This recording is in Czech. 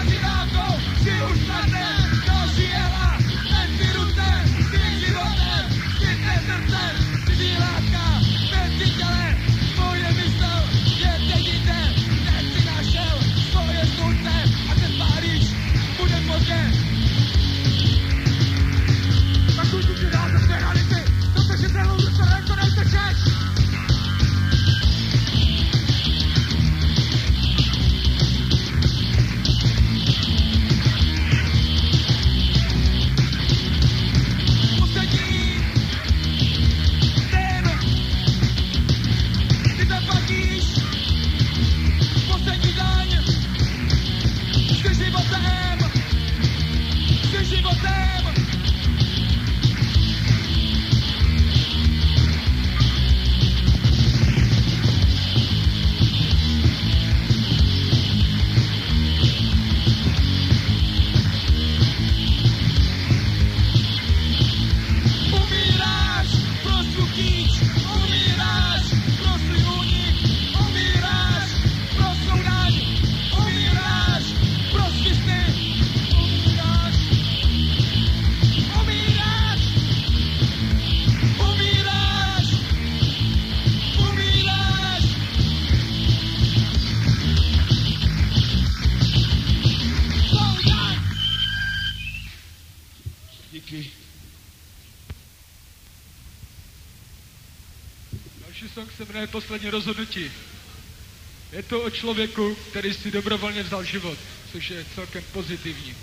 Imagina! díky. Další song se jmenuje Poslední rozhodnutí. Je to o člověku, který si dobrovolně vzal život, což je celkem pozitivní.